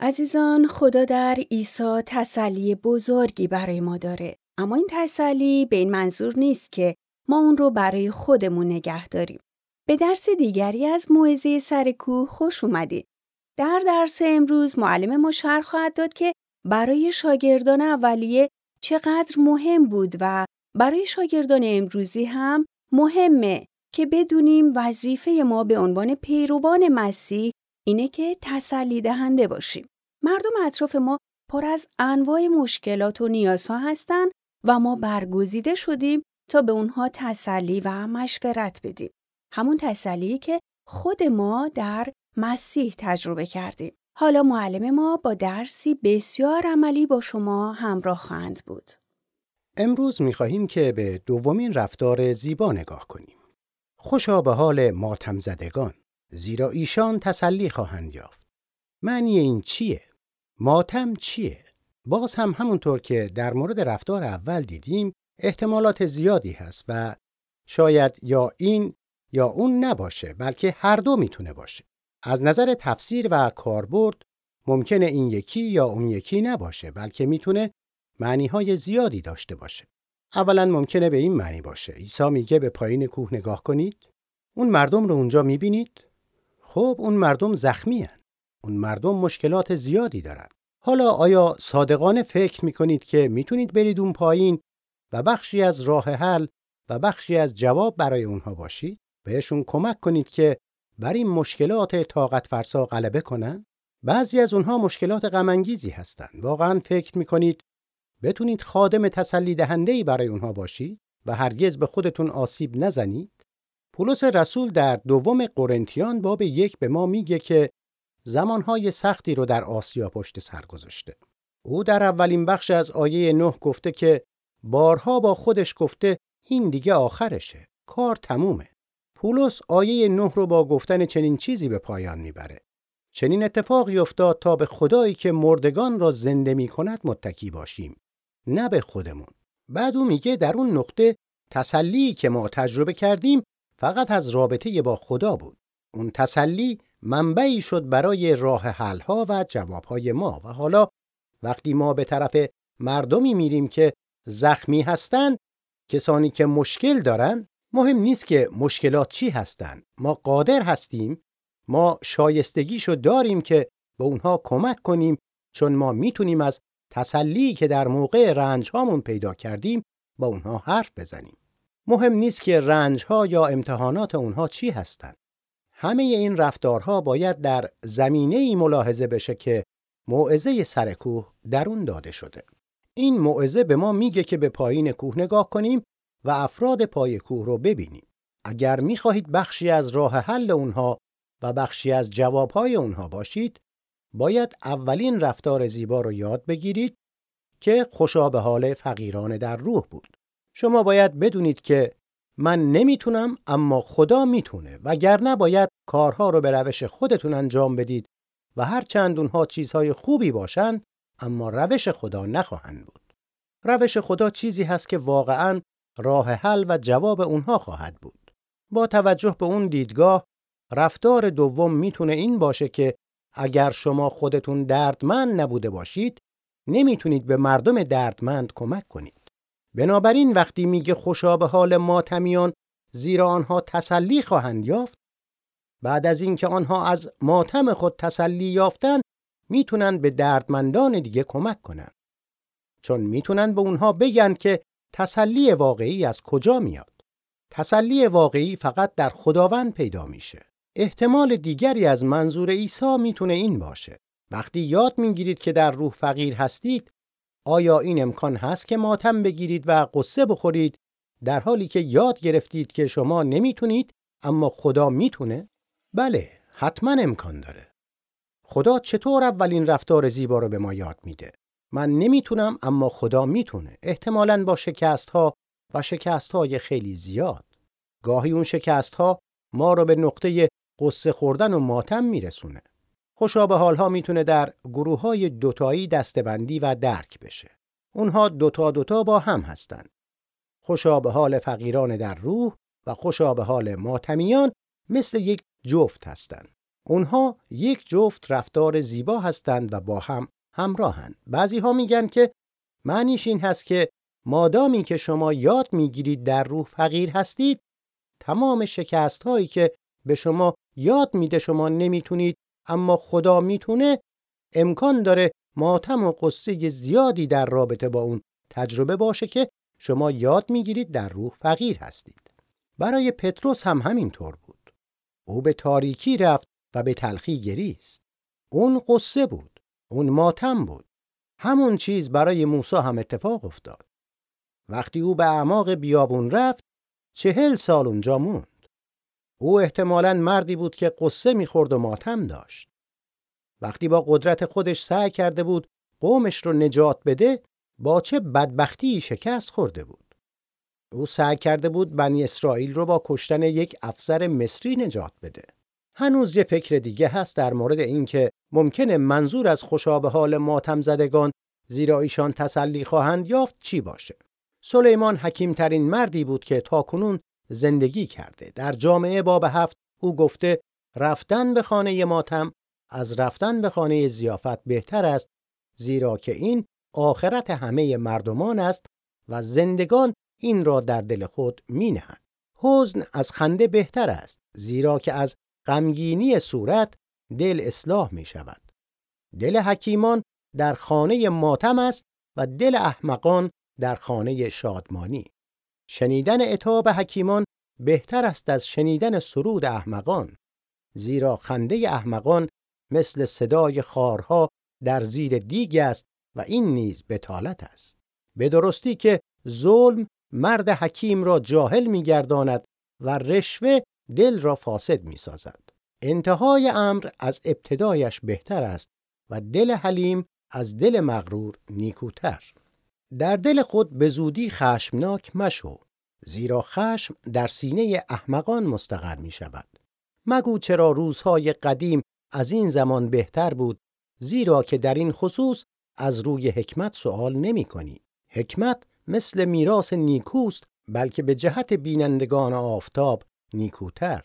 عزیزان خدا در عیسی تسلی بزرگی برای ما داره. اما این تسلی به این منظور نیست که ما اون رو برای خودمون نگه داریم. به درس دیگری از موعظه سر کوه خوش اومدید. در درس امروز معلم ما شرح خواهد داد که برای شاگردان اولیه چقدر مهم بود و برای شاگردان امروزی هم مهمه که بدونیم وظیفه ما به عنوان پیروان مسیح اینه که تسلی دهنده باشیم. مردم اطراف ما پر از انواع مشکلات و نیازها هستند و ما برگزیده شدیم تا به اونها تسلی و مشورت بدیم. همون تسلی که خود ما در مسیح تجربه کردیم. حالا معلم ما با درسی بسیار عملی با شما همراه خواهند بود. امروز می‌خواهیم که به دومین رفتار زیبا نگاه کنیم. خوشا به حال ماتم زدگان زیرا ایشان تسلی خواهند یافت. معنی این چیه؟ ماتم چیه؟ باز هم همونطور که در مورد رفتار اول دیدیم احتمالات زیادی هست و شاید یا این یا اون نباشه بلکه هر دو می‌تونه باشه. از نظر تفسیر و کاربرد ممکنه این یکی یا اون یکی نباشه بلکه می‌تونه معنی های زیادی داشته باشه. اولا ممکنه به این معنی باشه. عیسی میگه به پایین کوه نگاه کنید. اون مردم رو اونجا می‌بینید؟ خب اون مردم زخمی هن. اون مردم مشکلات زیادی دارن. حالا آیا صادقانه فکر می‌کنید که می‌تونید برید اون پایین و بخشی از راه حل و بخشی از جواب برای اونها باشید؟ بهشون کمک کنید که بر این مشکلات طاقت فرسا غلبه کنن؟ بعضی از اونها مشکلات غمانگیزی هستند. واقعا فکر می‌کنید بتونید خادم تسلی دهنده برای اونها باشید و هرگز به خودتون آسیب نزنید؟ پولس رسول در دوم قرنتیان باب یک به ما میگه که زمانهای سختی رو در آسیا پشت سر گذاشته. او در اولین بخش از آیه نه گفته که بارها با خودش گفته این دیگه آخرشه. کار تمومه. پولس آیه نه رو با گفتن چنین چیزی به پایان می‌بره. چنین اتفاقی افتاد تا به خدایی که مردگان را زنده می کند متکی باشیم. نه به خودمون. بعد او میگه در اون نقطه تسلی که ما تجربه کردیم فقط از رابطه با خدا بود. اون تسلی منبعی شد برای راه حلها و جوابهای ما. و حالا وقتی ما به طرف مردمی میریم که زخمی هستند کسانی که مشکل دارن مهم نیست که مشکلات چی هستند ما قادر هستیم ما شایستگیشو داریم که به اونها کمک کنیم چون ما می‌تونیم از تسلی که در موقع رنج هامون پیدا کردیم با اونها حرف بزنیم. مهم نیست که رنج ها یا امتحانات اونها چی هستند همه این رفتارها باید در زمینه ای ملاحظه بشه که موعظه سرکوه درون داده شده. این موعظه به ما میگه که به پایین کوه نگاه کنیم و افراد پای کوه رو ببینیم. اگر می‌خواهید بخشی از راه حل اونها و بخشی از جوابهای اونها باشید، باید اولین رفتار زیبا رو یاد بگیرید که خوشا به حال فقیران در روح بود. شما باید بدونید که من نمی‌تونم اما خدا می‌تونه وگرنه باید کارها رو به روش خودتون انجام بدید و هر چند اونها چیزهای خوبی باشن اما روش خدا نخواهند بود. روش خدا چیزی هست که واقعا راه حل و جواب اونها خواهد بود. با توجه به اون دیدگاه رفتار دوم می‌تونه این باشه که اگر شما خودتون دردمند نبوده باشید نمی‌تونید به مردم دردمند کمک کنید. بنابراین وقتی میگه خوشا به حال ماتمیان زیرا آنها تسلی خواهند یافت بعد از اینکه آنها از ماتم خود تسلی یافتن می‌تونن به دردمندان دیگه کمک کنن چون می‌تونن به اونها بگن که تسلی واقعی از کجا میاد. تسلی واقعی فقط در خداوند پیدا میشه. احتمال دیگری از منظور عیسی می‌تونه این باشه. وقتی یاد می‌گیرید که در روح فقیر هستید آیا این امکان هست که ماتم بگیرید و قصه بخورید در حالی که یاد گرفتید که شما نمی‌تونید اما خدا می‌تونه؟ بله، حتما امکان داره. خدا چطور اولین رفتار زیبا رو به ما یاد میده؟ من نمی‌تونم اما خدا می‌تونه. احتمالاً با شکست ها و شکست های خیلی زیاد. گاهی اون شکست ها ما رو به نقطه قصه خوردن و ماتم میرسونه. خوشا به حالها می‌تونه در گروه های دوتایی دستبندی و درک بشه. اونها دوتا دوتا با هم هستن. خوشا به حال فقیران در روح و خوشا به حال ماتمیان مثل یک جفت هستند. اونها یک جفت رفتار زیبا هستند و با هم همراهند. بعضی ها میگن که معنیش این هست که مادامی که شما یاد می‌گیرید در روح فقیر هستید تمام شکست هایی که به شما یاد میده شما نمی‌تونید اما خدا می‌تونه امکان داره ماتم و قصه زیادی در رابطه با اون تجربه باشه که شما یاد می‌گیرید در روح فقیر هستید. برای پتروس هم همین طور بود. او به تاریکی رفت و به تلخی گریست. اون قصه بود. اون ماتم بود. همون چیز برای موسی هم اتفاق افتاد. وقتی او به اعماق بیابون رفت چهل سال اونجا موند. او احتمالاً مردی بود که قصه می‌خورد و ماتم داشت. وقتی با قدرت خودش سعی کرده بود قومش رو نجات بده با چه بدبختی شکست خورده بود. او سعی کرده بود بنی اسرائیل رو با کشتن یک افسر مصری نجات بده. هنوز یه فکر دیگه هست در مورد اینکه ممکنه منظور از خوشابه حال ماتم زدگان زیرا ایشان تسلی خواهند یافت چی باشه. سلیمان حکیمترین مردی بود که تاکنون زندگی کرده. در جامعه باب هفت او گفته رفتن به خانه ماتم از رفتن به خانه زیافت بهتر است زیرا که این آخرت همه مردمان است و زندگان این را در دل خود می نهند. حزن از خنده بهتر است زیرا که از غمگینی صورت دل اصلاح می شود. دل حکیمان در خانه ماتم است و دل احمقان در خانه شادمانی. شنیدن اتاب حکیمان بهتر است از شنیدن سرود احمقان زیرا خنده احمقان مثل صدای خارها در زیر دیگ است و این نیز بتالت است. به درستی که ظلم مرد حکیم را جاهل میگرداند و رشوه دل را فاسد می‌سازد. انتهای امر از ابتدایش بهتر است و دل حلیم از دل مغرور نیکوتر. در دل خود به زودی خشمناک مشو زیرا خشم در سینه احمقان مستقر می شود مگو چرا روزهای قدیم از این زمان بهتر بود زیرا که در این خصوص از روی حکمت سوال نمی کنی. حکمت مثل میراث نیکوست بلکه به جهت بینندگان آفتاب نیکوتر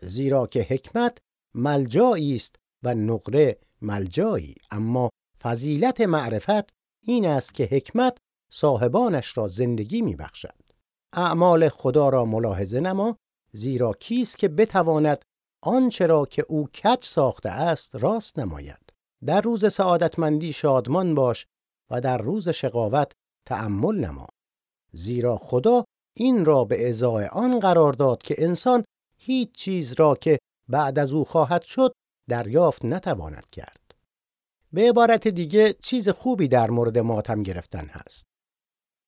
زیرا که حکمت ملجایی است و نقره ملجایی اما فضیلت معرفت این است که حکمت صاحبانش را زندگی می بخشد. اعمال خدا را ملاحظه نما زیرا کیست که بتواند آنچه را که او کج ساخته است راست نماید. در روز سعادتمندی شادمان باش و در روز شقاوت تأمل نما. زیرا خدا این را به ازای آن قرار داد که انسان هیچ چیز را که بعد از او خواهد شد دریافت نتواند کرد. به عبارت دیگه چیز خوبی در مورد ماتم گرفتن هست.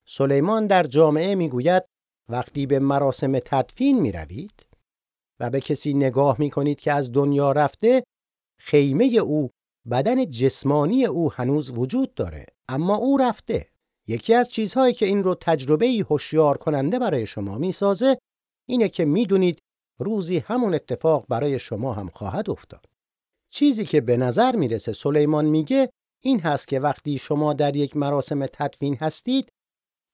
سلیمان در جامعه می‌گوید وقتی به مراسم تدفین می روید و به کسی نگاه می کنید که از دنیا رفته خیمه او بدن جسمانی او هنوز وجود داره اما او رفته. یکی از چیزهایی که این رو تجربه هوشیار کننده برای شما می‌سازه اینه که می‌دونید روزی همون اتفاق برای شما هم خواهد افتاد. چیزی که به نظر می‌رسه سلیمان میگه این هست که وقتی شما در یک مراسم تدفین هستید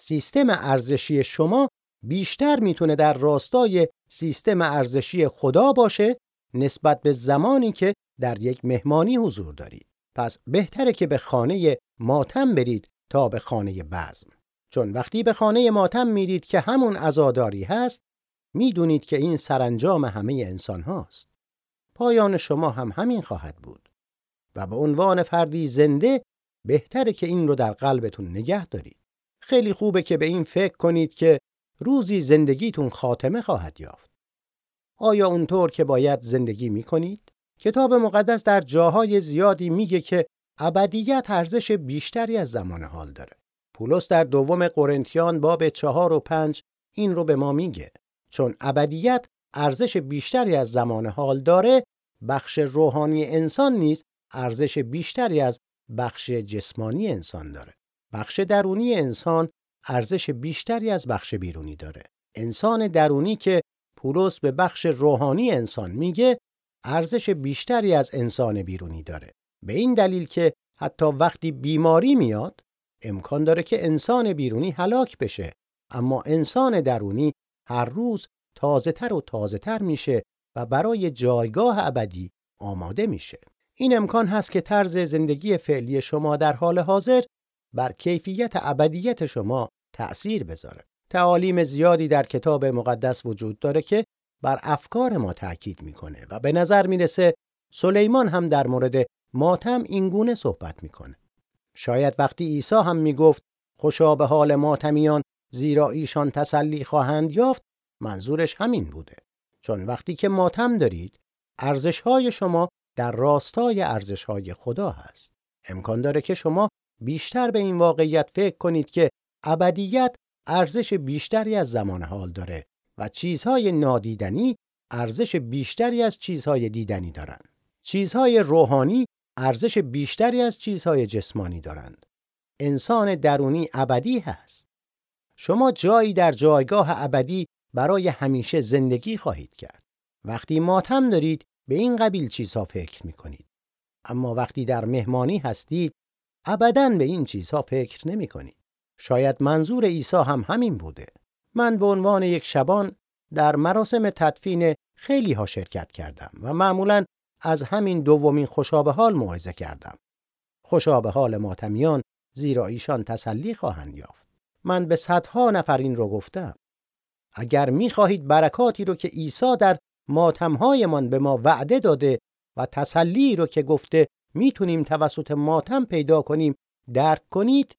سیستم ارزشی شما بیشتر می‌تونه در راستای سیستم ارزشی خدا باشه نسبت به زمانی که در یک مهمانی حضور دارید. پس بهتره که به خانه ماتم برید تا به خانه بزم. چون وقتی به خانه ماتم میرید که همون عزاداری هست می‌دونید که این سرانجام همه انسان هاست. پایان شما هم همین خواهد بود. و به عنوان فردی زنده بهتره که این رو در قلبتون نگه دارید. خیلی خوبه که به این فکر کنید که روزی زندگیتون خاتمه خواهد یافت. آیا اونطور که باید زندگی می کنید؟ کتاب مقدس در جاهای زیادی میگه که ابدیت ارزش بیشتری از زمان حال داره. پولس در دوم قرنتیان باب چهار و پنج این رو به ما میگه. چون ابدیت ارزش بیشتری از زمان حال داره، بخش روحانی انسان نیز ارزش بیشتری از بخش جسمانی انسان داره. بخش درونی انسان ارزش بیشتری از بخش بیرونی داره. انسان درونی که پولس به بخش روحانی انسان میگه ارزش بیشتری از انسان بیرونی داره. به این دلیل که حتی وقتی بیماری میاد امکان داره که انسان بیرونی هلاک بشه اما انسان درونی هر روز تازه تر و تازه تر میشه و برای جایگاه ابدی آماده میشه. این امکان هست که طرز زندگی فعلی شما در حال حاضر بر کیفیت ابدیت شما تأثیر بذاره. تعالیم زیادی در کتاب مقدس وجود داره که بر افکار ما تاکید می‌کنه و به نظر می‌رسه سلیمان هم در مورد ماتم اینگونه صحبت می‌کنه. شاید وقتی عیسی هم می‌گفت خوشا به حال ماتمیان زیرا ایشان تسلی خواهند یافت منظورش همین بوده. چون وقتی که ماتم دارید ارزش های شما در راستای ارزش های خدا هست. امکان داره که شما بیشتر به این واقعیت فکر کنید که ابدیت ارزش بیشتری از زمان حال داره و چیزهای نادیدنی ارزش بیشتری از چیزهای دیدنی دارند. چیزهای روحانی ارزش بیشتری از چیزهای جسمانی دارند. انسان درونی ابدی هست. شما جایی در جایگاه ابدی برای همیشه زندگی خواهید کرد. وقتی ماتم دارید به این قبیل چیزها فکر می کنید. اما وقتی در مهمانی هستید ابدا به این چیزها فکر نمی کنید. شاید منظور عیسی هم همین بوده. من به عنوان یک شبان در مراسم تدفین خیلی ها شرکت کردم و معمولا از همین دومین خوشابه حال موعظه کردم. خوشابه حال ماتمیان زیرا ایشان تسلی خواهند یافت. من به صدها نفر این رو گفتم. اگر می‌خواهید برکاتی رو که عیسی در ماتمهایمان به ما وعده داده و تسلی رو که گفته می‌تونیم توسط ماتم پیدا کنیم درک کنید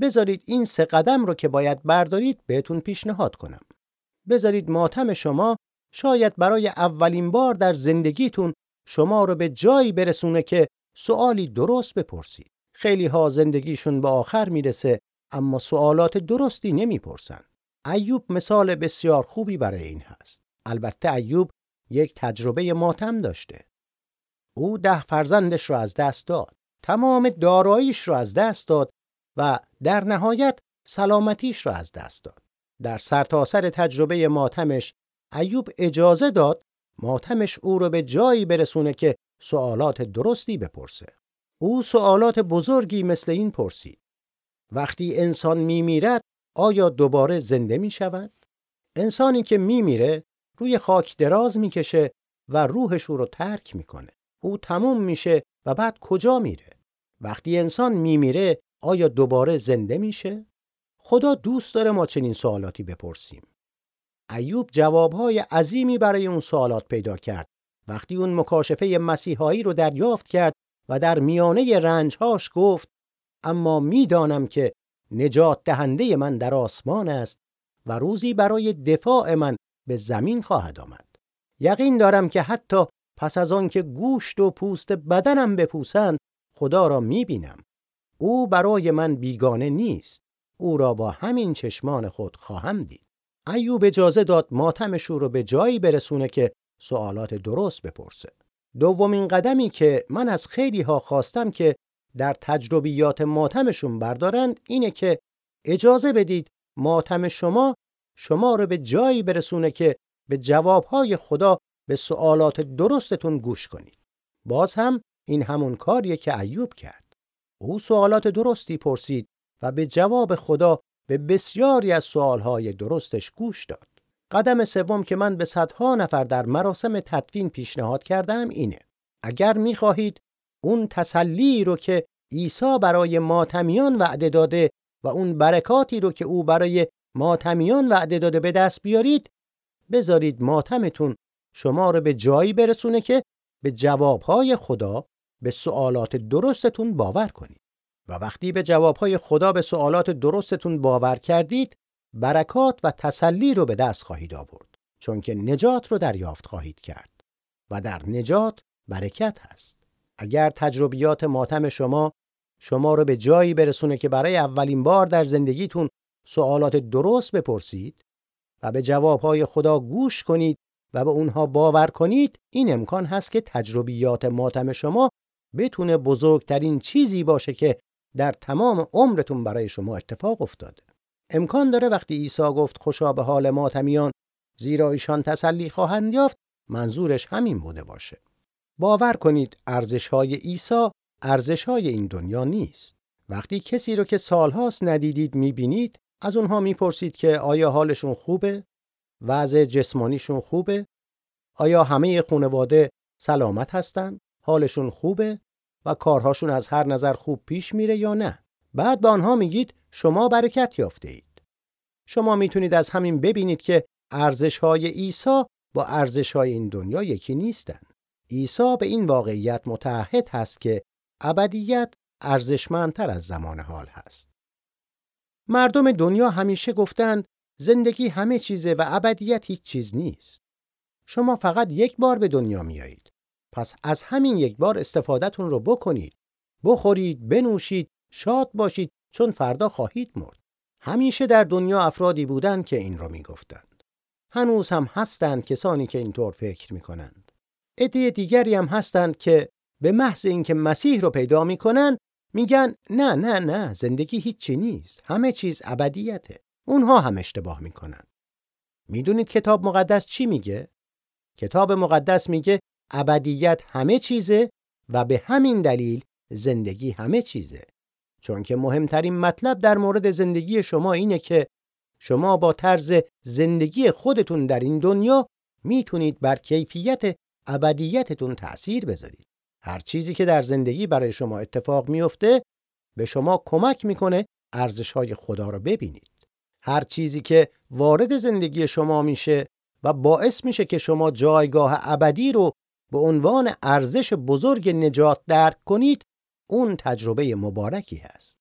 بذارید این سه قدم رو که باید بردارید بهتون پیشنهاد کنم. بذارید ماتم شما شاید برای اولین بار در زندگیتون شما رو به جایی برسونه که سوالی درست بپرسید. خیلی ها زندگیشون به آخر می‌رسه اما سوالات درستی نمی‌پرسن. ایوب مثال بسیار خوبی برای این هست. البته ایوب یک تجربه ماتم داشته. او ده فرزندش را از دست داد. تمام داراییش را از دست داد و در نهایت سلامتیش را از دست داد. در سرتاسر سر تجربه ماتمش ایوب اجازه داد ماتمش او رو به جایی برسونه که سوالات درستی بپرسه. او سوالات بزرگی مثل این پرسید. وقتی انسان میمیرد آیا دوباره زنده می شود؟ انسانی که میمیره روی خاک دراز می‌کشه و روحش او رو ترک می‌کنه. او تموم میشه و بعد کجا میره؟ وقتی انسان میمیره آیا دوباره زنده میشه؟ خدا دوست داره ما چنین سوالاتی بپرسیم. ایوب جوابهای عظیمی برای اون سوالات پیدا کرد. وقتی اون مکاشفه مسیحایی رو دریافت کرد و در میانه رنجهاش گفت اما می‌دانم که نجات دهنده من در آسمان است و روزی برای دفاع من به زمین خواهد آمد. یقین دارم که حتی پس از آن که گوشت و پوست بدنم بپوسند خدا را می‌بینم. او برای من بیگانه نیست. او را با همین چشمان خود خواهم دید. ایوب اجازه داد ماتمش رو به جایی برسونه که سوالات درست بپرسه. دومین قدمی که من از خیلی ها خواستم که در تجربیات ماتمشون بردارند اینه که اجازه بدید ماتم شما شما رو به جایی برسونه که به جوابهای خدا به سوالات درستتون گوش کنید. باز هم این همون کاریه که ایوب کرد. او سوالات درستی پرسید و به جواب خدا به بسیاری از سوالهای درستش گوش داد. قدم سوم که من به صدها نفر در مراسم تدفین پیشنهاد کردم اینه. اگر می‌خواهید اون تسلی رو که عیسی برای ماتمیان وعده داده و اون برکاتی رو که او برای ماتمیان وعده داده به دست بیارید بذارید ماتمتون شما رو به جایی برسونه که به جوابهای خدا به سوالات درستتون باور کنید. و وقتی به جوابهای خدا به سوالات درستتون باور کردید برکات و تسلی رو به دست خواهید آورد چون که نجات رو دریافت خواهید کرد. و در نجات برکت هست. اگر تجربیات ماتم شما شما رو به جایی برسونه که برای اولین بار در زندگیتون سوالات درست بپرسید و به جوابهای خدا گوش کنید و به اونها باور کنید این امکان هست که تجربیات ماتم شما بتونه بزرگترین چیزی باشه که در تمام عمرتون برای شما اتفاق افتاده. امکان داره وقتی عیسی گفت خوشا به حال ماتمیان زیرا ایشان تسلی خواهند یافت منظورش همین بوده باشه. باور کنید ارزش های عیسی ارزش های این دنیا نیست. وقتی کسی رو که سالهاست ندیدید می‌بینید از اونها می‌پرسید که آیا حالشون خوبه؟ وضع جسمانیشون خوبه؟ آیا همه خانواده سلامت هستند حالشون خوبه؟ و کارهاشون از هر نظر خوب پیش میره یا نه؟ بعد به آنها میگید شما برکت یافته اید شما می‌تونید از همین ببینید که ارزش های عیسی با ارزش های این دنیا یکی نیستن. عیسی به این واقعیت متعهد هست که ابدیت ارزشمندتر از زمان حال هست. مردم دنیا همیشه گفتند زندگی همه چیزه و ابدیت هیچ چیز نیست. شما فقط یک بار به دنیا میایید. پس از همین یک بار استفادهتون رو بکنید. بخورید بنوشید شاد باشید چون فردا خواهید مرد. همیشه در دنیا افرادی بودند که این رو می‌گفتند. هنوز هم هستند کسانی که اینطور فکر می‌کنند. عده دیگری هم هستند که به محض اینکه مسیح رو پیدا می‌کنن میگن نه نه نه زندگی هیچی نیست. همه چیز ابدیته. اونها هم اشتباه می‌کنن. می‌دونید کتاب مقدس چی میگه؟ کتاب مقدس میگه ابدیت همه چیزه و به همین دلیل زندگی همه چیزه. چون که مهمترین مطلب در مورد زندگی شما اینه که شما با طرز زندگی خودتون در این دنیا می‌تونید بر کیفیت ابدیتتون تأثیر بذارید. هر چیزی که در زندگی برای شما اتفاق میفته به شما کمک می‌کنه ارزشهای خدا رو ببینید. هر چیزی که وارد زندگی شما میشه و باعث میشه که شما جایگاه ابدی رو به عنوان ارزش بزرگ نجات درک کنید اون تجربه مبارکی هست.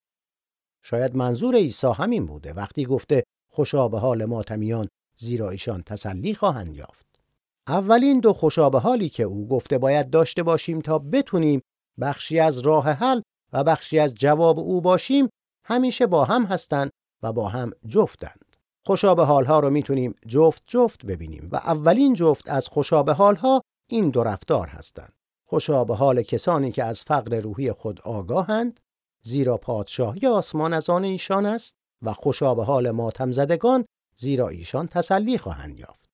شاید منظور عیسی همین بوده وقتی گفته خوشا به حال ماتمیان زیرا ایشان تسلی خواهند یافت. اولین دو خوشا به حالی که او گفته باید داشته باشیم تا بتونیم بخشی از راه حل و بخشی از جواب او باشیم همیشه با هم هستند و با هم جفتند. خوشا به حالها رو می‌تونیم جفت جفت ببینیم و اولین جفت از خوشا به حالها این دو رفتار هستند. خوشا به حال کسانی که از فقر روحی خود آگاهند زیرا پادشاهی آسمان از آن ایشان است و خوشا به حال ماتم زدگان زیرا ایشان تسلی خواهند یافت.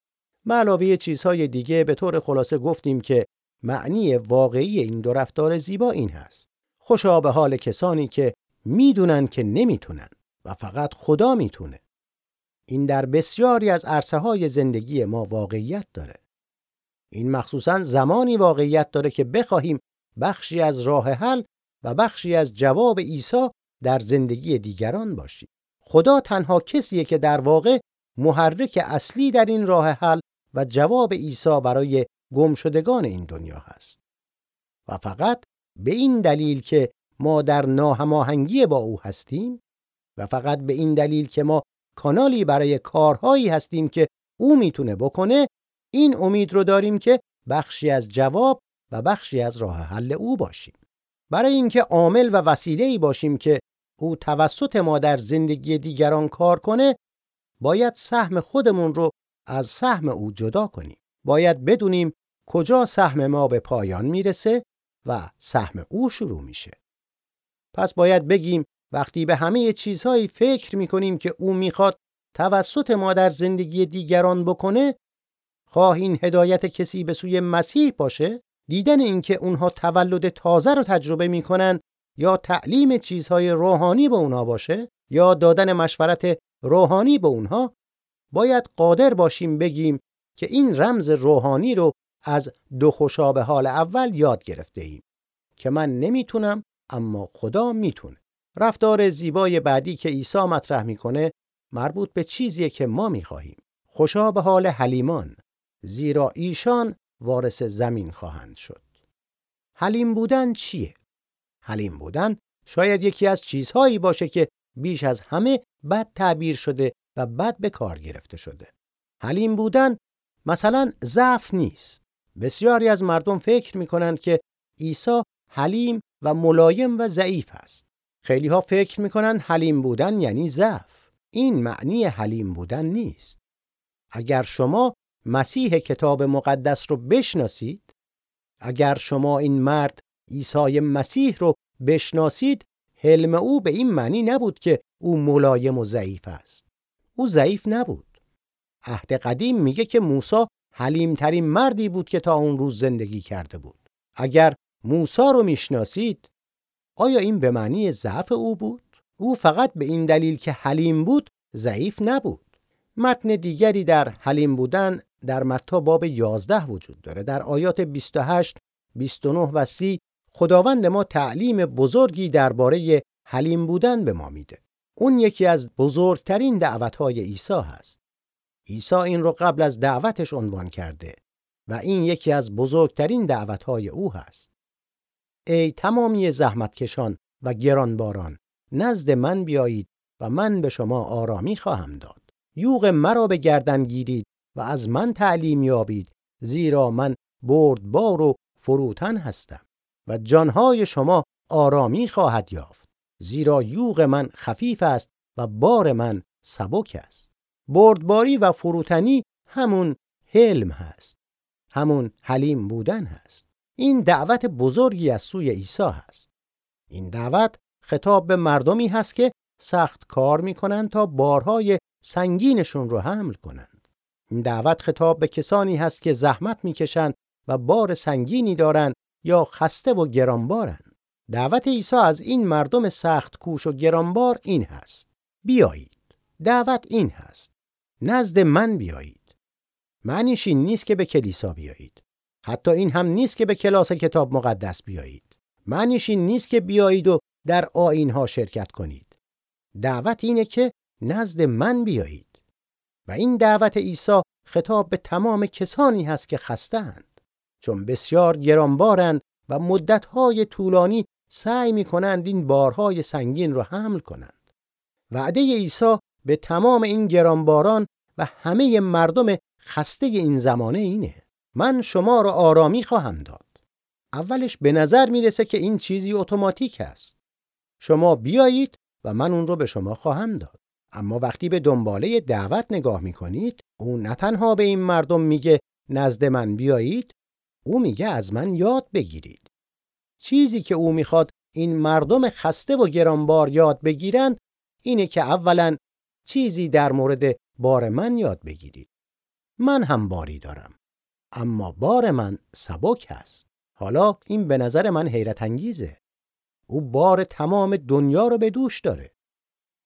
به علاوه چیزهای دیگه به طور خلاصه گفتیم که معنی واقعی این دو رفتار زیبا این هست. خوشا به حال کسانی که می‌دونن که نمی‌تونن و فقط خدا می‌تونه. این در بسیاری از عرصه های زندگی ما واقعیت داره. این مخصوصا زمانی واقعیت داره که بخواهیم بخشی از راه حل و بخشی از جواب عیسی در زندگی دیگران باشیم. خدا تنها کسیه که در واقع محرک اصلی در این راه حل و جواب عیسی برای گمشدگان این دنیا هست. و فقط به این دلیل که ما در ناهماهنگی با او هستیم و فقط به این دلیل که ما کانالی برای کارهایی هستیم که او می‌تونه بکنه این امید رو داریم که بخشی از جواب و بخشی از راه حل او باشیم برای اینکه عامل و وسیله باشیم که او توسط ما در زندگی دیگران کار کنه باید سهم خودمون رو از سهم او جدا کنیم. باید بدونیم کجا سهم ما به پایان می‌رسه و سهم او شروع میشه. پس باید بگیم وقتی به همه چیزهایی فکر می‌کنیم که او می‌خواد توسط ما در زندگی دیگران بکنه خواه این هدایت کسی به سوی مسیح باشه؟ دیدن اینکه اونها تولد تازه رو تجربه می‌کنن یا تعلیم چیزهای روحانی به اونها باشه؟ یا دادن مشورت روحانی به اونها؟ باید قادر باشیم بگیم که این رمز روحانی رو از دو خوشابه حال اول یاد گرفته ایم. که من نمی‌تونم اما خدا می‌تونه. رفتار زیبای بعدی که عیسی مطرح می‌کنه مربوط به چیزیه که ما می‌خواهیم. خوشا به حال حلیمان زیرا ایشان وارث زمین خواهند شد. حلیم بودن چیه؟ حلیم بودن شاید یکی از چیزهایی باشه که بیش از همه بد تعبیر شده و بد به کار گرفته شده حلیم بودن مثلا ضعف نیست بسیاری از مردم فکر می‌کنند که عیسی حلیم و ملایم و ضعیف است خیلی ها فکر می‌کنن حلیم بودن یعنی ضعف. این معنی حلیم بودن نیست. اگر شما مسیح کتاب مقدس رو بشناسید، اگر شما این مرد عیسی مسیح رو بشناسید، حلم او به این معنی نبود که او ملایم و ضعیف است. او ضعیف نبود. عهد قدیم میگه که موسی حلیمترین مردی بود که تا اون روز زندگی کرده بود. اگر موسی رو می‌شناسید آیا این به معنی ضعف او بود؟ او فقط به این دلیل که حلیم بود ضعیف نبود. متن دیگری در حلیم بودن در متا باب 11 وجود داره در آیات 28 29 و 30 خداوند ما تعلیم بزرگی درباره حلیم بودن به ما میده اون یکی از بزرگترین دعوتهای عیسی هست. عیسی این رو قبل از دعوتش عنوان کرده و این یکی از بزرگترین دعوتهای او هست. ای تمامی زحمتکشان و گرانباران نزد من بیایید و من به شما آرامی خواهم داد. یوغ مرا به گردن گیرید و از من تعلیم یابید زیرا من بردبار و فروتن هستم و جانهای شما آرامی خواهد یافت. زیرا یوغ من خفیف است و بار من سبک است. بردباری و فروتنی همون حلم هست. همون حلیم بودن هست. این دعوت بزرگی از سوی عیسی هست. این دعوت خطاب به مردمی هست که سخت کار می‌کنند تا بارهای سنگینشون رو حمل کنند. این دعوت خطاب به کسانی هست که زحمت می‌کشند و بار سنگینی دارند یا خسته و گرانبارند. دعوت عیسی از این مردم سخت کوش و گرانبار این هست. بیایید. دعوت این هست. نزد من بیایید. معنیش این نیست که به کلیسا بیایید. حتی این هم نیست که به کلاس کتاب مقدس بیایید. معنیش این نیست که بیایید و در آینها شرکت کنید. دعوت اینه که نزد من بیایید. و این دعوت عیسی خطاب به تمام کسانی هست که خستهاند. چون بسیار گرانبارند و مدتهای طولانی سعی می کنند این بارهای سنگین رو حمل کنند. وعده عیسی به تمام این گرانباران و همه مردم خسته این زمانه اینه. من شما را آرامی خواهم داد. اولش به نظر می‌رسه که این چیزی اتوماتیک است. شما بیایید و من اون رو به شما خواهم داد. اما وقتی به دنباله دعوت نگاه می‌کنید او نه تنها به این مردم میگه نزد من بیایید او میگه از من یاد بگیرید. چیزی که او می‌خواد این مردم خسته و گرانبار یاد بگیرند اینه که اولا چیزی در مورد بار من یاد بگیرید. من هم باری دارم اما بار من سبک است. حالا این به نظر من حیرت انگیزه. او بار تمام دنیا رو به دوش داره.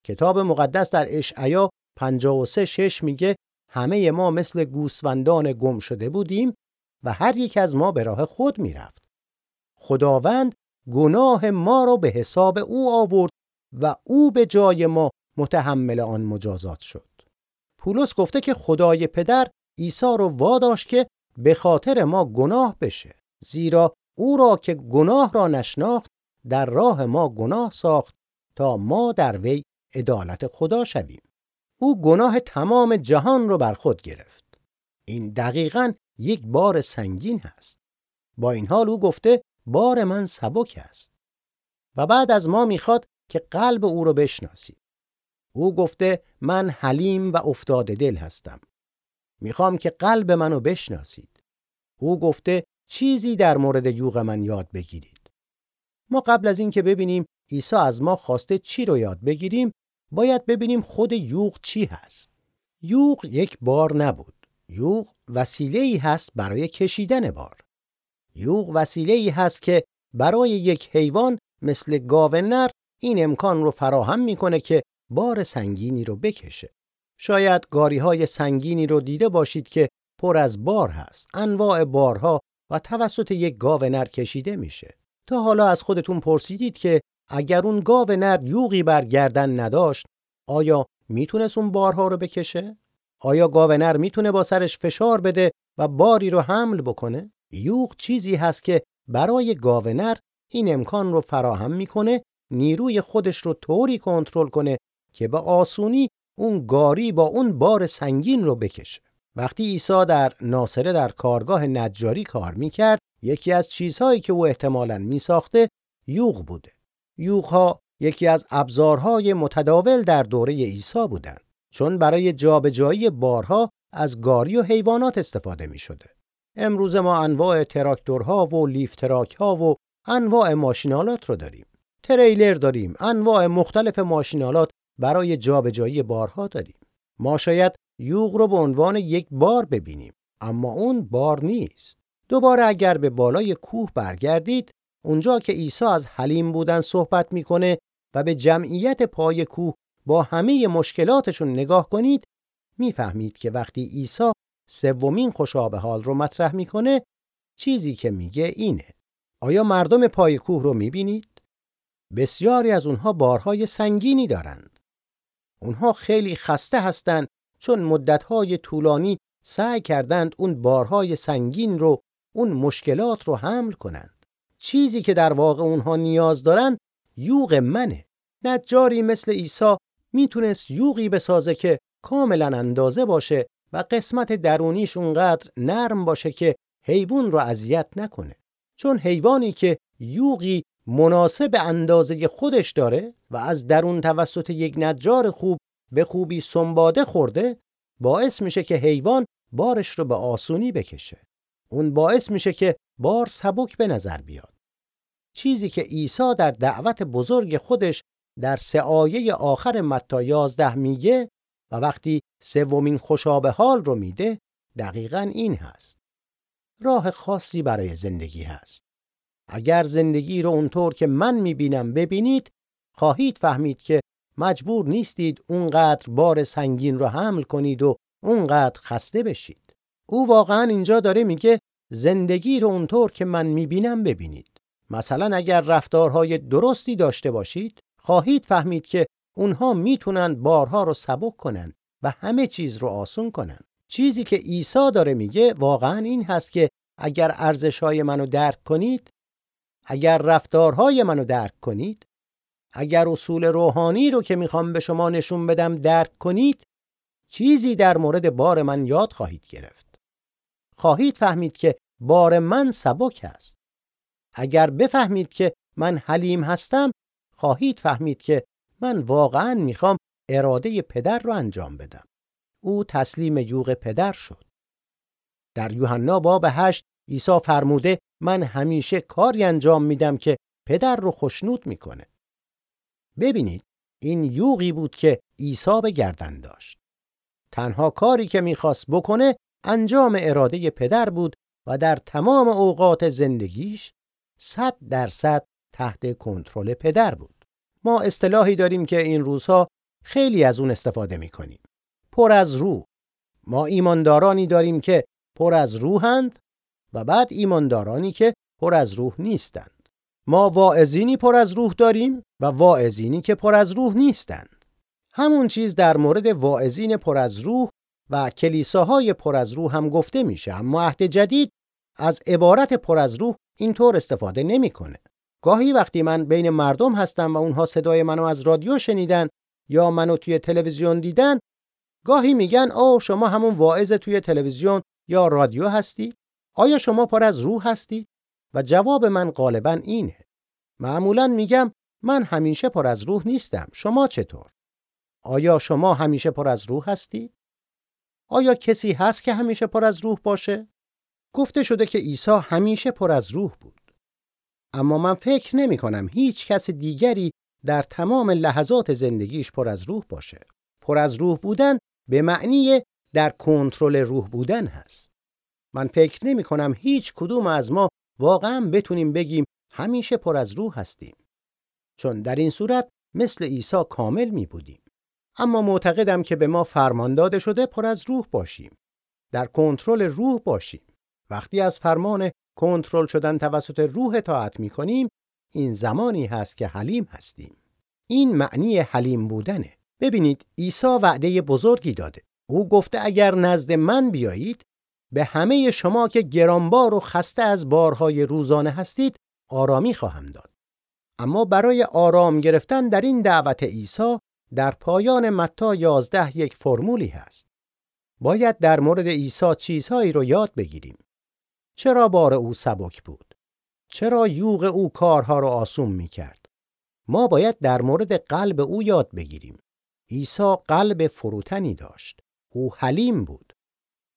کتاب مقدس در اشعیا 53 6 میگه همه ما مثل گوسفندان گم شده بودیم و هر یک از ما به راه خود می‌رفت. خداوند گناه ما را به حساب او آورد و او به جای ما متحمل آن مجازات شد. پولس گفته که خدای پدر عیسی رو واداشت که به خاطر ما گناه بشه زیرا او را که گناه را نشناخت در راه ما گناه ساخت تا ما در وی عدالت خدا شویم. او گناه تمام جهان رو بر خود گرفت. این دقیقا یک بار سنگین هست. با این حال او گفته بار من سبک است. و بعد از ما می‌خواد که قلب او رو بشناسیم او گفته من حلیم و افتاده دل هستم. می‌خوام که قلب منو بشناسید. او گفته چیزی در مورد یوغ من یاد بگیرید. ما قبل از اینکه ببینیم عیسی از ما خواسته چی رو یاد بگیریم باید ببینیم خود یوغ چی هست. یوغ یک بار نبود. یوغ وسیله ای هست برای کشیدن بار. یوغ وسیله ای هست که برای یک حیوان مثل گاو نر این امکان رو فراهم می‌کنه که بار سنگینی رو بکشه. شاید گاری های سنگینی رو دیده باشید که پر از بار هست انواع بارها و توسط یک گاو نر کشیده میشه. تا حالا از خودتون پرسیدید که اگر اون گاو نر یوغی بر گردن نداشت آیا می‌تونست اون بارها رو بکشه؟ آیا گاو نر می‌تونه با سرش فشار بده و باری رو حمل بکنه؟ یوغ چیزی هست که برای گاو نر این امکان رو فراهم می‌کنه نیروی خودش رو طوری کنترل کنه که به آسونی اون گاری با اون بار سنگین رو بکشه. وقتی عیسی در ناصره در کارگاه نجاری کار می‌کرد یکی از چیزهایی که او احتمالاً میساخته یوغ بوده. یوغها یکی از ابزارهای متداول در دوره عیسی بودند. چون برای جابجایی بارها از گاری و حیوانات استفاده می شده. امروز ما انواع تراکتورها و لیفتراکها و انواع ماشینالات رو داریم. تریلر داریم، انواع مختلف ماشینالات برای جابجایی بارها داریم. ما شاید یوغ رو به عنوان یک بار ببینیم، اما اون بار نیست. دوباره اگر به بالای کوه برگردید، اونجا که عیسی از حلیم بودن صحبت می‌کنه و به جمعیت پای کوه با همه مشکلاتشون نگاه کنید، می‌فهمید که وقتی عیسی سومین خوشابه حال رو مطرح می‌کنه چیزی که میگه اینه آیا مردم پای کوه رو می‌بینید؟ بسیاری از اونها بارهای سنگینی دارند. اونها خیلی خسته هستند چون مدتهای طولانی سعی کردند اون بارهای سنگین رو اون مشکلات رو حمل کنند. چیزی که در واقع اونها نیاز دارن یوغ منه. نجاری مثل عیسی می‌تونست یوغی بسازه که کاملا اندازه باشه و قسمت درونیش اونقدر نرم باشه که حیوان رو اذیت نکنه. چون حیوانی که یوغی مناسب اندازه خودش داره و از درون توسط یک نجار خوب به خوبی سنباده خورده باعث میشه که حیوان بارش رو به آسونی بکشه. اون باعث میشه که بار سبک به نظر بیاد. چیزی که عیسی در دعوت بزرگ خودش در سه آیه آخر متی 11 میگه و وقتی سومین خوشابه حال رو میده دقیقا این هست. راه خاصی برای زندگی هست. اگر زندگی رو اونطور که من می‌بینم ببینید خواهید فهمید که مجبور نیستید اونقدر بار سنگین رو حمل کنید و اونقدر خسته بشید. او واقعا اینجا داره میگه زندگی رو اونطور که من می‌بینم ببینید. مثلا اگر رفتارهای درستی داشته باشید خواهید فهمید که اونها می‌تونن بارها رو سبک کنن و همه چیز رو آسون کنن. چیزی که عیسی داره میگه واقعا این هست که اگر ارزشهای منو درک کنید اگر رفتارهای منو درک کنید اگر اصول روحانی رو که می‌خوام به شما نشون بدم درک کنید چیزی در مورد بار من یاد خواهید گرفت خواهید فهمید که بار من سبک است اگر بفهمید که من حلیم هستم خواهید فهمید که من واقعا می‌خوام اراده پدر رو انجام بدم او تسلیم یوغ پدر شد در یوحنا باب هشت عیسی فرموده من همیشه کاری انجام میدم که پدر رو خشنود می‌کنه. ببینید این یوغی بود که عیسی به گردن داشت. تنها کاری که می‌خواست بکنه انجام اراده پدر بود و در تمام اوقات زندگیش صد درصد تحت کنترل پدر بود. ما اصطلاحی داریم که این روزها خیلی از اون استفاده می‌کنیم. پر از روح. ما ایماندارانی داریم که پر از روحند و بعد ایماندارانی که پر از روح نیستند. ما واعظینی پر از روح داریم و واعظینی که پر از روح نیستند. همون چیز در مورد واعظین پر از روح و کلیساهای پر از روح هم گفته میشه اما عهد جدید از عبارت پر از روح اینطور استفاده نمی‌کنه. گاهی وقتی من بین مردم هستم و اونها صدای منو از رادیو شنیدن یا منو توی تلویزیون دیدن گاهی میگن او شما همون واعظ توی تلویزیون یا رادیو هستی آیا شما پر از روح هستید؟ و جواب من غالبا اینه. معمولا میگم من همیشه پر از روح نیستم. شما چطور؟ آیا شما همیشه پر از روح هستید؟ آیا کسی هست که همیشه پر از روح باشه؟ گفته شده که عیسی همیشه پر از روح بود. اما من فکر نمی کنم هیچ کس دیگری در تمام لحظات زندگیش پر از روح باشه. پر از روح بودن به معنی در کنترل روح بودن هست. من فکر نمی کنم هیچ کدوم از ما واقعا بتونیم بگیم همیشه پر از روح هستیم. چون در این صورت مثل عیسی کامل می بودیم. اما معتقدم که به ما فرمان داده شده پر از روح باشیم. در کنترل روح باشیم. وقتی از فرمان کنترل شدن توسط روح اطاعت می کنیم این زمانی هست که حلیم هستیم. این معنی حلیم بودنه. ببینید عیسی وعده بزرگی داده. او گفته اگر نزد من بیایید به همه شما که گرانبار و خسته از بارهای روزانه هستید آرامی خواهم داد. اما برای آرام گرفتن در این دعوت عیسی در پایان متا 11 یک فرمولی هست. باید در مورد عیسی چیزهایی رو یاد بگیریم. چرا بار او سبک بود؟ چرا یوغ او کارها رو آسون می کرد؟ ما باید در مورد قلب او یاد بگیریم. عیسی قلب فروتنی داشت. او حلیم بود.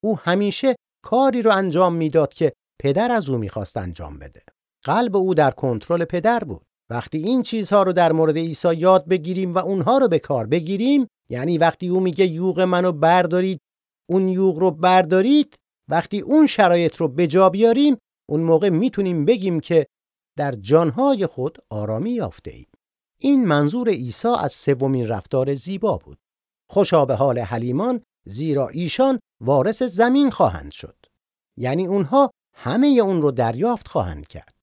او همیشه کاری رو انجام می‌داد که پدر از او می‌خواست انجام بده. قلب او در کنترل پدر بود. وقتی این چیزها رو در مورد عیسی یاد بگیریم و اونها رو به کار بگیریم یعنی وقتی او میگه یوغ منو بردارید اون یوغ رو بردارید وقتی اون شرایط رو به جا بیاریم اون موقع می‌تونیم بگیم که در جانهای خود آرامی یافته ایم. این منظور عیسی از سومین رفتار زیبا بود. خوشا به حال حلیمان زیرا ایشان وارث زمین خواهند شد یعنی اونها همه اون رو دریافت خواهند کرد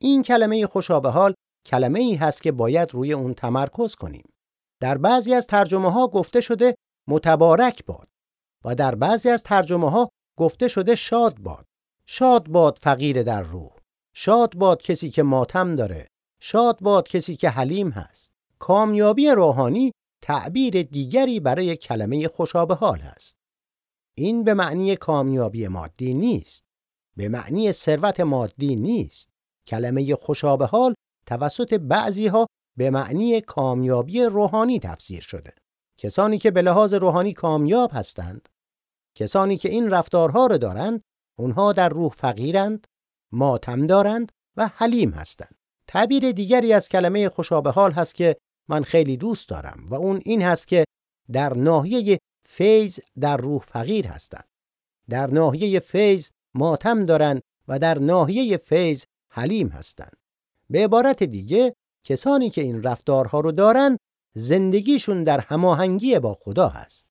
این کلمه خوشا حال کلمه ای هست که باید روی اون تمرکز کنیم در بعضی از ترجمه ها گفته شده متبارک باد و در بعضی از ترجمه ها گفته شده شاد باد. شاد باد فقیر در روح. شاد باد کسی که ماتم داره. شاد باد کسی که حلیم هست. کامیابی روحانی تعبیر دیگری برای کلمه خوشابه حال هست. این به معنی کامیابی مادی نیست. به معنی ثروت مادی نیست. کلمه خوشابه حال توسط بعضی ها به معنی کامیابی روحانی تفسیر شده. کسانی که به لحاظ روحانی کامیاب هستند کسانی که این رفتارها را دارند اونها در روح فقیرند ماتم دارند و حلیم هستند. تعبیر دیگری از کلمه خوشابه حال هست که من خیلی دوست دارم و اون این هست که در ناحیه فیض در روح فقیر هستند. در ناحیه فیض ماتم دارند و در ناحیه فیض حلیم هستند. به عبارت دیگه کسانی که این رفتارها رو دارن زندگیشون در هماهنگی با خدا هست.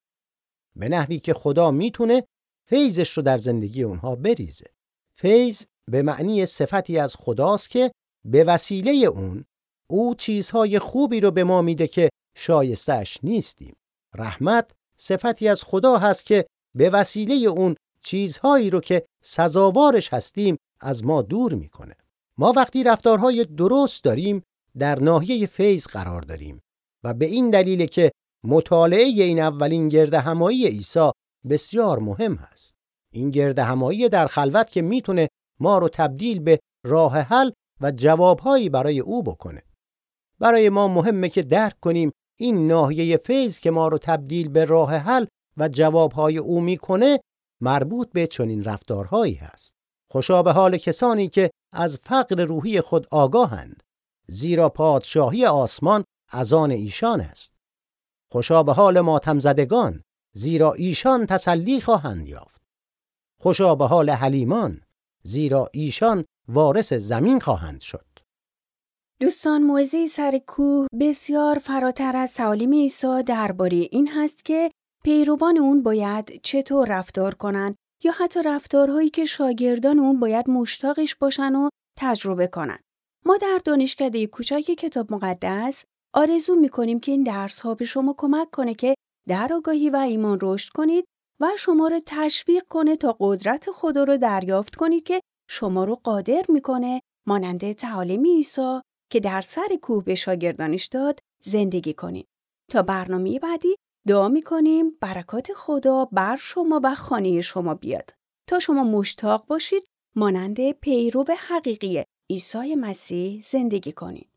به نحوی که خدا می‌تونه فیضش رو در زندگی اونها بریزه. فیض به معنی صفتی از خداست که به وسیله اون او چیزهای خوبی رو به ما میده که شایستش نیستیم. رحمت صفتی از خدا هست که به وسیله اون چیزهایی رو که سزاوارش هستیم از ما دور می‌کنه. ما وقتی رفتارهای درست داریم در ناحیه فیض قرار داریم و به این دلیل که مطالعه این اولین گرد همایی عیسی بسیار مهم هست. این گرد همایی در خلوت که می‌تونه ما رو تبدیل به راه حل و جوابهایی برای او بکنه. برای ما مهمه که درک کنیم این ناحیه فیض که ما رو تبدیل به راه حل و جوابهای او می‌کنه مربوط به چنین رفتارهایی هست. خوشا به حال کسانی که از فقر روحی خود آگاهند زیرا پادشاهی آسمان از آن ایشان است خوشا به حال ماتم زدگان زیرا ایشان تسلی خواهند یافت خوشا به حال حلیمان زیرا ایشان وارث زمین خواهند شد دوستان موزه سر کوه بسیار فراتر از تعالیم عیسی درباره این هست که پیروان اون باید چطور رفتار کنند یا حتی رفتارهایی که شاگردان اون باید مشتاقش باشن و تجربه کنن. ما در دانشکده کوچک کتاب مقدس آرزو می‌کنیم که این درس ها به شما کمک کنه که در آگاهی و ایمان رشد کنید و شما رو تشویق کنه تا قدرت خدا رو دریافت کنید که شما رو قادر می‌کنه مانند تعالیم عیسی که در سر کوه به شاگردانش داد زندگی کنید. تا برنامه بعدی دعا می‌کنیم برکات خدا بر شما و خانه شما بیاد تا شما مشتاق باشید مانند پیرو حقیقی عیسی مسیح زندگی کنید.